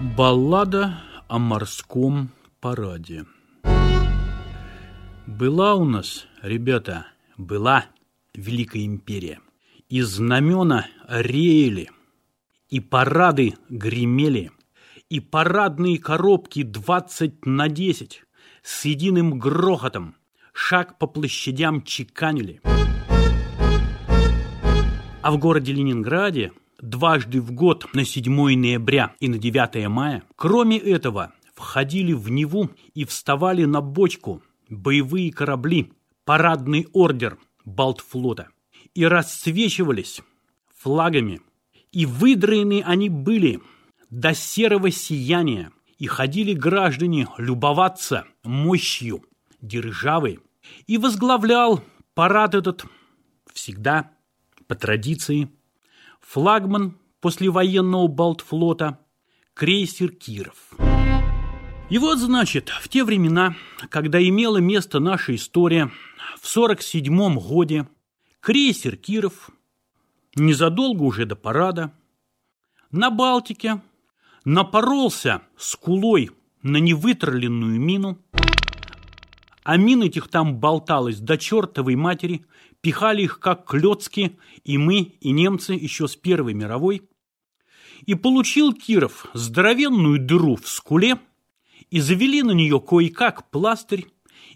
Баллада о морском параде Была у нас, ребята, была Великая империя. И знамена реяли, и парады гремели, и парадные коробки двадцать на десять с единым грохотом шаг по площадям чеканили. А в городе Ленинграде дважды в год на 7 ноября и на 9 мая. Кроме этого, входили в Неву и вставали на бочку боевые корабли, парадный ордер Балтфлота и расцвечивались флагами. И выдраены они были до серого сияния, и ходили граждане любоваться мощью державы. И возглавлял парад этот всегда по традиции флагман послевоенного Балтфлота, крейсер «Киров». И вот, значит, в те времена, когда имела место наша история, в 47-м годе крейсер «Киров» незадолго уже до парада на Балтике напоролся скулой на невытролленную мину, а мин этих там болталось до чертовой матери – пихали их как клёцки и мы, и немцы еще с Первой мировой. И получил Киров здоровенную дыру в скуле, и завели на нее кое-как пластырь,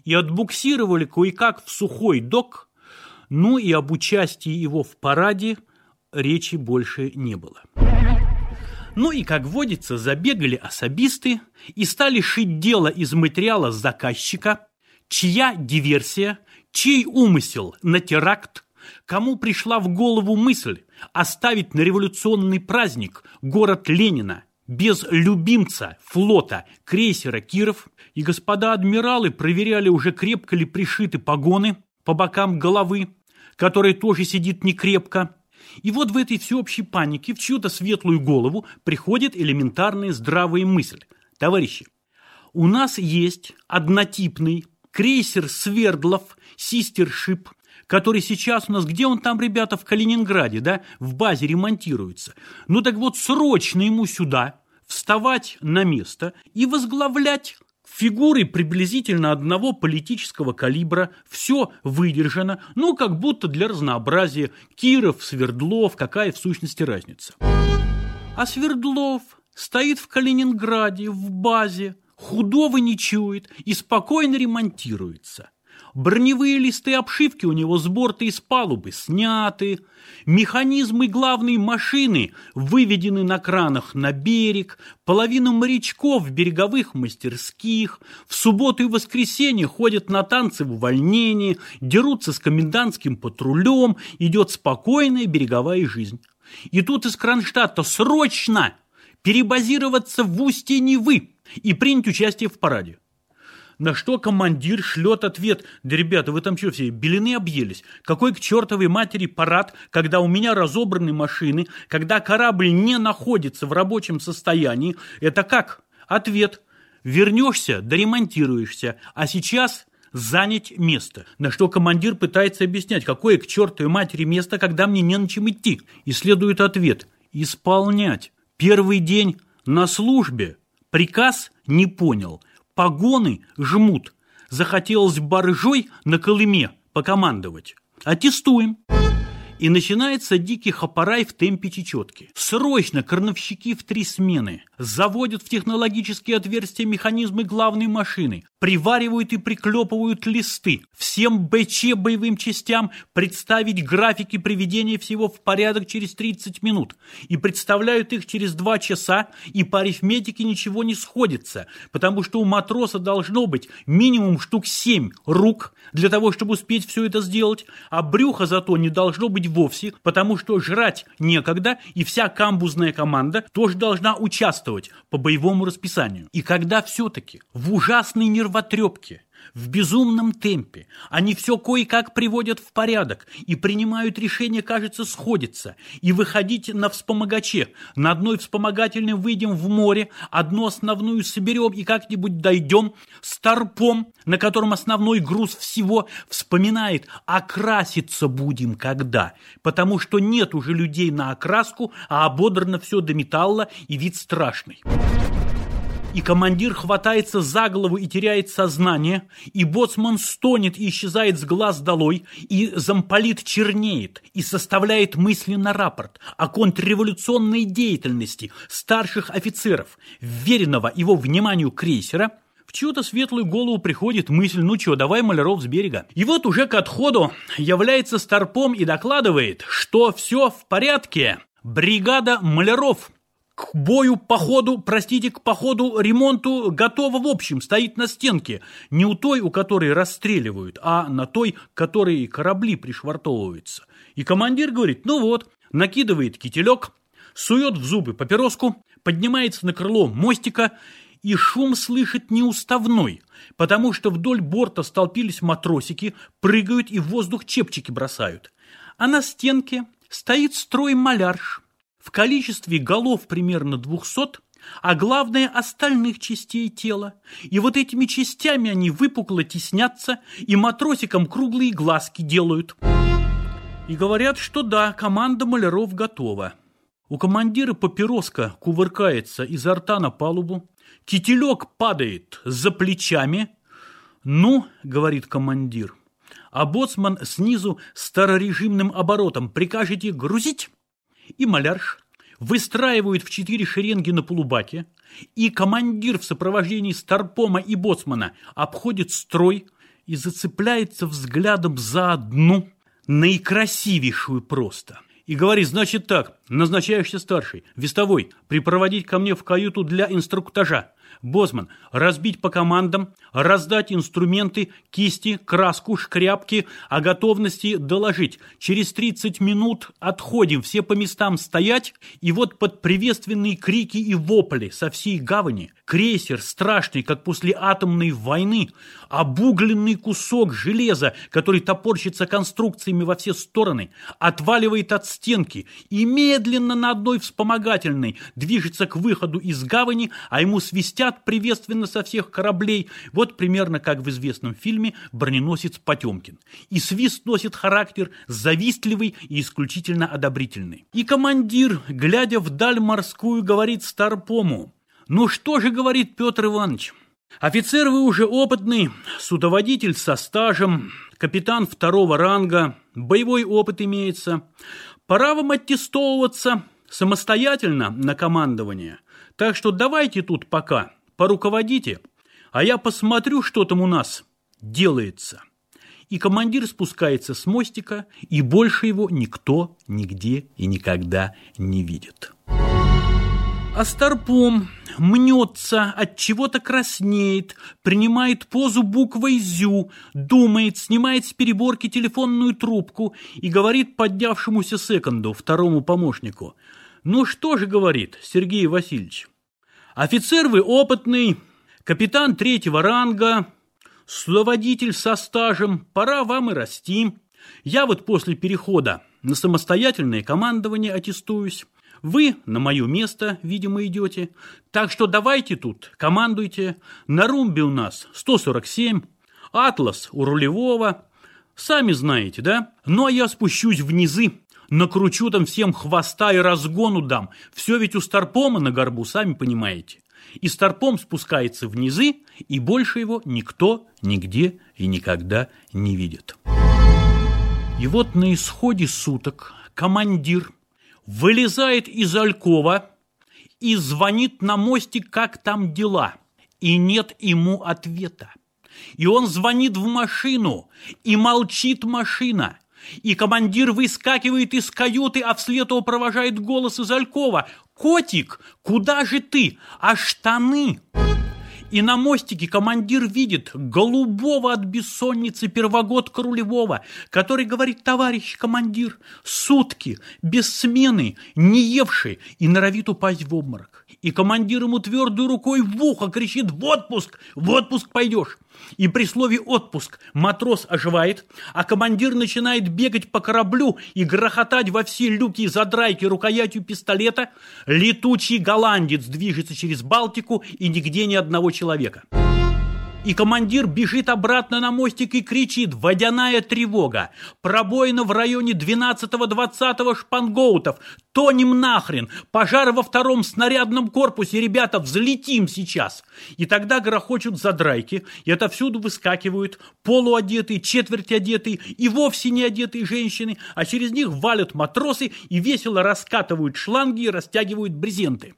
и отбуксировали кое-как в сухой док, ну и об участии его в параде речи больше не было. Ну и, как водится, забегали особисты и стали шить дело из материала заказчика, чья диверсия Чей умысел на теракт? Кому пришла в голову мысль оставить на революционный праздник город Ленина без любимца флота крейсера «Киров»? И господа адмиралы проверяли, уже крепко ли пришиты погоны по бокам головы, которая тоже сидит некрепко. И вот в этой всеобщей панике в чью-то светлую голову приходит элементарная здравая мысль. Товарищи, у нас есть однотипный крейсер «Свердлов», «Систершип», который сейчас у нас, где он там, ребята, в Калининграде, да, в базе ремонтируется. Ну так вот, срочно ему сюда вставать на место и возглавлять фигуры приблизительно одного политического калибра, все выдержано, ну, как будто для разнообразия. Киров, Свердлов, какая в сущности разница. А Свердлов стоит в Калининграде, в базе, худого не чует и спокойно ремонтируется. Броневые листы обшивки у него с борта и с палубы сняты, механизмы главной машины выведены на кранах на берег, половина морячков в береговых мастерских, в субботу и воскресенье ходят на танцы в увольнении, дерутся с комендантским патрулем, идет спокойная береговая жизнь. И тут из Кронштадта срочно перебазироваться в устье Невы, и принять участие в параде. На что командир шлет ответ, да, ребята, вы там что все, белины объелись? Какой к чертовой матери парад, когда у меня разобраны машины, когда корабль не находится в рабочем состоянии? Это как? Ответ. Вернешься, доремонтируешься, а сейчас занять место. На что командир пытается объяснять, какое к чертовой матери место, когда мне не на чем идти. И следует ответ. Исполнять. Первый день на службе Приказ не понял. Погоны жмут. Захотелось баржой на Колыме покомандовать. Аттестуем. И начинается дикий хапарай в темпе чечетки. Срочно крановщики в три смены заводят в технологические отверстия механизмы главной машины, приваривают и приклепывают листы. Всем БЧ боевым частям представить графики приведения всего в порядок через 30 минут. И представляют их через 2 часа, и по арифметике ничего не сходится, потому что у матроса должно быть минимум штук 7 рук для того, чтобы успеть все это сделать, а брюха зато не должно быть вовсе, потому что жрать некогда, и вся камбузная команда тоже должна участвовать по боевому расписанию. И когда все-таки в ужасной нервотрепке в безумном темпе. Они все кое-как приводят в порядок и принимают решение, кажется, сходиться. И выходить на вспомогаче. На одной вспомогательной выйдем в море, одну основную соберем и как-нибудь дойдем с торпом, на котором основной груз всего вспоминает, окраситься будем когда. Потому что нет уже людей на окраску, а ободрано все до металла и вид страшный. И командир хватается за голову и теряет сознание, и боцман стонет и исчезает с глаз долой, и замполит чернеет и составляет мысли на рапорт о контрреволюционной деятельности старших офицеров, веренного его вниманию крейсера – в чью-то светлую голову приходит мысль, ну чё, давай маляров с берега. И вот уже к отходу является старпом и докладывает, что все в порядке. Бригада маляров к бою, походу, простите, к походу, ремонту готова в общем, стоит на стенке. Не у той, у которой расстреливают, а на той, которой корабли пришвартовываются. И командир говорит, ну вот, накидывает кителек, сует в зубы папироску, поднимается на крыло мостика и шум слышит неуставной, потому что вдоль борта столпились матросики, прыгают и в воздух чепчики бросают. А на стенке стоит строй малярш в количестве голов примерно 200, а главное остальных частей тела. И вот этими частями они выпукло теснятся и матросикам круглые глазки делают. И говорят, что да, команда маляров готова. У командира папироска кувыркается изо рта на палубу, Кителек падает за плечами. «Ну», — говорит командир, а боцман снизу старорежимным оборотом «Прикажете грузить?» И малярш выстраивают в четыре шеренги на полубаке, и командир в сопровождении старпома и боцмана обходит строй и зацепляется взглядом за одну, наикрасивейшую просто. И говорит, значит так, назначаешься старший, вестовой, припроводить ко мне в каюту для инструктажа. Бозман, разбить по командам, раздать инструменты, кисти, краску, шкряпки, о готовности доложить. Через 30 минут отходим, все по местам стоять, и вот под приветственные крики и вопли со всей гавани крейсер страшный, как после атомной войны, обугленный кусок железа, который топорщится конструкциями во все стороны, отваливает от стенки и медленно на одной вспомогательной движется к выходу из гавани, а ему свистят приветственно со всех кораблей, вот примерно как в известном фильме «Броненосец Потемкин». И свист носит характер завистливый и исключительно одобрительный. И командир, глядя вдаль морскую, говорит Старпому, «Ну что же, — говорит Петр Иванович, — офицер вы уже опытный, судоводитель со стажем, капитан второго ранга, боевой опыт имеется. Пора вам аттестовываться самостоятельно на командование. Так что давайте тут пока поруководите, а я посмотрю, что там у нас делается. И командир спускается с мостика, и больше его никто нигде и никогда не видит. А старпом мнется, от чего-то краснеет, принимает позу буквой «зю», думает, снимает с переборки телефонную трубку и говорит поднявшемуся секунду, второму помощнику. «Ну что же, — говорит Сергей Васильевич, — офицер вы опытный, капитан третьего ранга, судоводитель со стажем, пора вам и расти. Я вот после перехода на самостоятельное командование аттестуюсь». Вы на мое место, видимо, идете. Так что давайте тут, командуйте. На румбе у нас 147, Атлас у рулевого. Сами знаете, да? Ну, а я спущусь в низы, накручу там всем хвоста и разгону дам. Все ведь у Старпома на горбу, сами понимаете. И Старпом спускается в низы, и больше его никто, нигде и никогда не видит. И вот на исходе суток командир вылезает из Алькова и звонит на мостик, как там дела. И нет ему ответа. И он звонит в машину, и молчит машина. И командир выскакивает из каюты, а вслед его провожает голос из Алькова. «Котик, куда же ты? А штаны?» И на мостике командир видит голубого от бессонницы первогодка рулевого, который говорит, товарищ командир, сутки, без смены, не евший и норовит упасть в обморок. И командир ему твердой рукой в ухо кричит «В отпуск! В отпуск пойдешь!» И при слове «отпуск» матрос оживает, а командир начинает бегать по кораблю и грохотать во все люки и задрайки рукоятью пистолета. Летучий голландец движется через Балтику и нигде ни одного человека. И командир бежит обратно на мостик и кричит «Водяная тревога! Пробоина в районе 12-20 шпангоутов! Тонем нахрен! Пожар во втором снарядном корпусе! Ребята, взлетим сейчас!» И тогда грохочут задрайки, и отовсюду выскакивают полуодетые, четверть одетые и вовсе не одетые женщины, а через них валят матросы и весело раскатывают шланги и растягивают брезенты.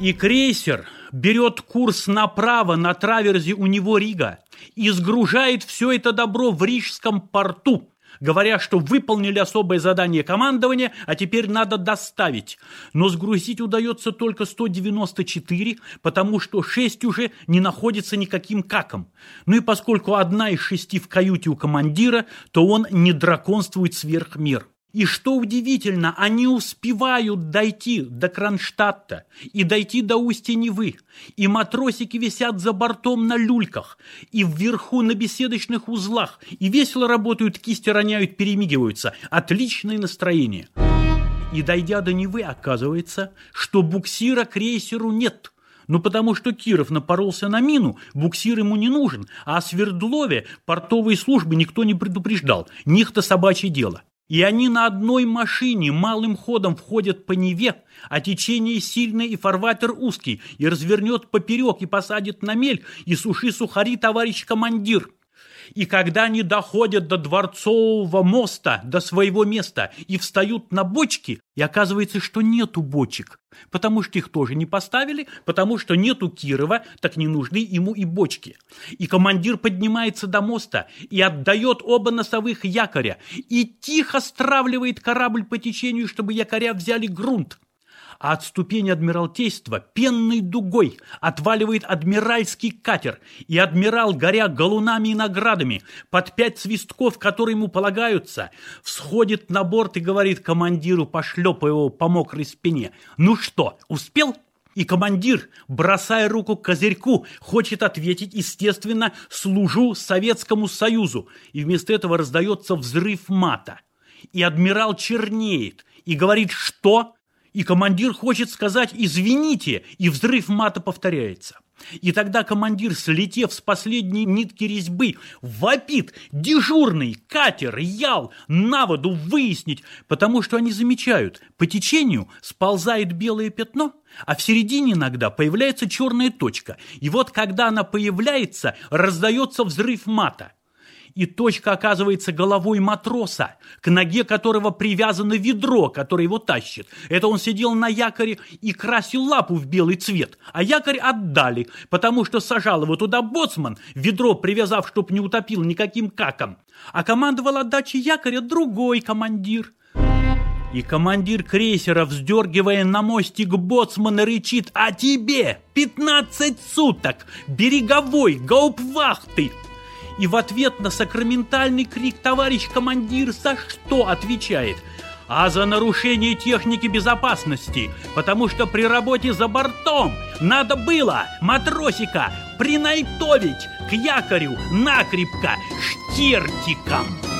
И крейсер берет курс направо на траверзе у него Рига и сгружает все это добро в Рижском порту, говоря, что выполнили особое задание командования, а теперь надо доставить. Но сгрузить удается только 194, потому что 6 уже не находится никаким каком. Ну и поскольку одна из шести в каюте у командира, то он не драконствует сверх мер. И что удивительно, они успевают дойти до Кронштадта и дойти до устья Невы. И матросики висят за бортом на люльках, и вверху на беседочных узлах, и весело работают, кисти роняют, перемигиваются. Отличное настроение. И дойдя до Невы, оказывается, что буксира крейсеру нет. Ну, потому что Киров напоролся на мину, буксир ему не нужен, а о Свердлове портовые службы никто не предупреждал. Них-то собачье дело. И они на одной машине малым ходом входят по Неве, а течение сильное и фарватер узкий, и развернет поперек и посадит на мель, и суши сухари, товарищ командир. И когда они доходят до Дворцового моста, до своего места, и встают на бочки, и оказывается, что нету бочек, потому что их тоже не поставили, потому что нету Кирова, так не нужны ему и бочки. И командир поднимается до моста и отдает оба носовых якоря, и тихо стравливает корабль по течению, чтобы якоря взяли грунт а от ступени Адмиралтейства пенной дугой отваливает адмиральский катер, и адмирал, горя галунами и наградами, под пять свистков, которые ему полагаются, всходит на борт и говорит командиру, пошлепая его по мокрой спине, «Ну что, успел?» И командир, бросая руку к козырьку, хочет ответить, естественно, «служу Советскому Союзу», и вместо этого раздается взрыв мата. И адмирал чернеет и говорит «что?» И командир хочет сказать «извините», и взрыв мата повторяется. И тогда командир, слетев с последней нитки резьбы, вопит дежурный катер, ял, на воду выяснить, потому что они замечают, по течению сползает белое пятно, а в середине иногда появляется черная точка. И вот когда она появляется, раздается взрыв мата и точка оказывается головой матроса, к ноге которого привязано ведро, которое его тащит. Это он сидел на якоре и красил лапу в белый цвет, а якорь отдали, потому что сажал его туда боцман, ведро привязав, чтоб не утопил никаким каком. А командовал отдачей якоря другой командир. И командир крейсера, вздергивая на мостик боцмана, рычит «А тебе пятнадцать суток! Береговой, гаупвахты!» И в ответ на сакраментальный крик «Товарищ командир!» за что отвечает? А за нарушение техники безопасности, потому что при работе за бортом надо было матросика принайтовить к якорю накрепко штертиком.